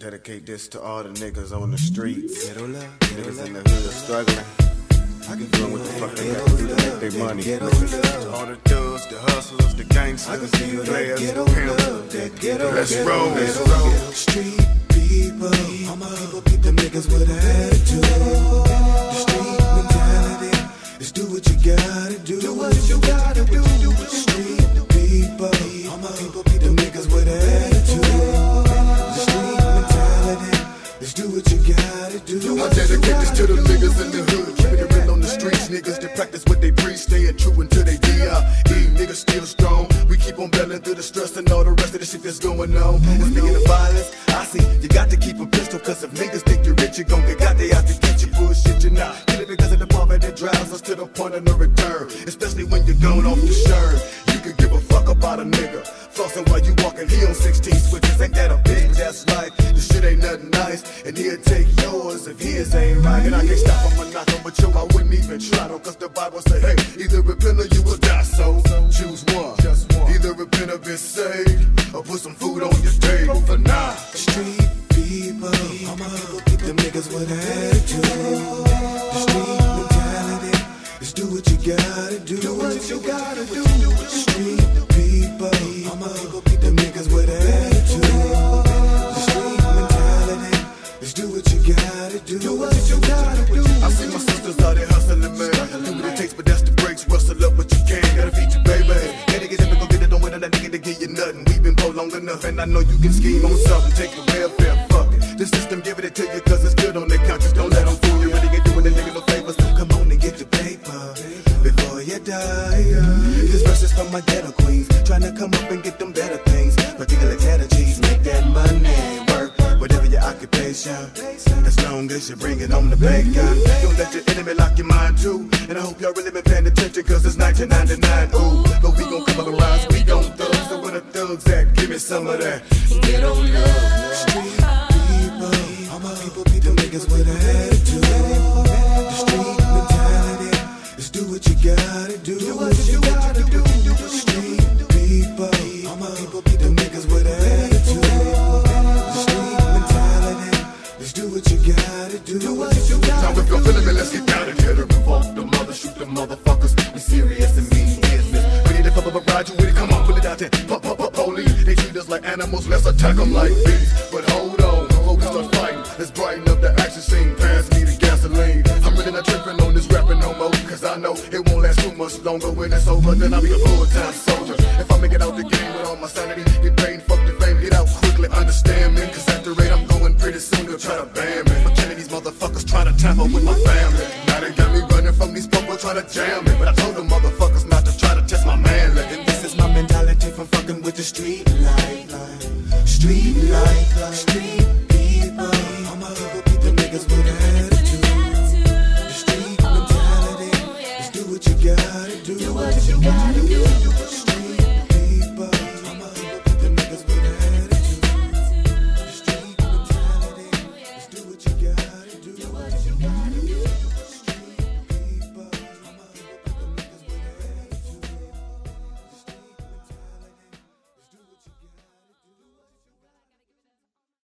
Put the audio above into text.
Dedicate this to all the niggas on the streets. Niggas in the hood struggling. I can doing what the fuck they got to do to make their money. Love. All the thugs, the hustlers, the gangsters, the players, the pimps. Let's roll. Let's roll. Street people, all my people, them niggas with attitude. The street mentality is do what you gotta do. Do what you gotta do. Street people, all my people, keep them niggas with attitude. True until they D.I.E. Uh, niggas still strong. We keep on battling through the stress and all the rest of the shit that's going on. And speaking of violence, I see you got to keep a pistol, cause if niggas think you're rich, you gon' get got they out to get you. Bullshit, you're not. Kill it because of the poverty that drives us to the point of no return. Especially when you're going off the shirt. You could give a fuck about a nigga. Flossing while you walking, he on 16 switches. Ain't that a bitch? That's life. Right. And I can't stop or knock him, but yo, I wouldn't even try though. Cause the Bible say, hey, either repent or you will die. So choose one. Just one. Either repent or be saved, or put some food on your table for now. Street people, all my people keep them niggas with attitude. The street mentality is do what you gotta do. Do what you gotta do. Street people, do what you gotta do. Do what you gotta do. I see my sisters out there hustling, man. Do what it takes, but that's the breaks. Rustle up what you can. Gotta feed your baby. Can't get never go get it. Don't wait on that nigga to give you nothing. We've been poor long enough, and I know you can scheme on something. Take the welfare, fuck it. The system giving it to you cause it's good on their conscience. Don't let them fool you. Really ain't doing the nigga no favors. Come on and get your paper before you die. This verse is from my ghetto queens, trying to come up and get them better things. Particular categories, make that money work. Whatever your occupation, as long as you bring it on the bacon. Don't let your enemy lock your mind too. And I hope y'all really been paying attention cause it's 1999. Ooh, but we gon' come up and rise. We gon' thugs. So where the thugs at? Give me some of that. Get on love. Street people, all my people beat them niggas with attitude. The street mentality is do what you gotta do. Do what you gotta do. They treat us like animals, let's attack them like beasts. But hold on, before we start fighting, let's brighten up the action scene. Pass me the gasoline. I'm really not tripping on this rapping no more. Cause I know it won't last too much longer. When it's over, then I'll be a full time soldier. If I make it out the game with all my sanity, get paid, fuck the fame, get out quickly, understand me. Cause at the rate I'm going pretty soon, they'll try to ban me. Killing these motherfuckers trying to tamper with my family. Now they got me running from these people trying to jam me. But I the street life. Street life, street.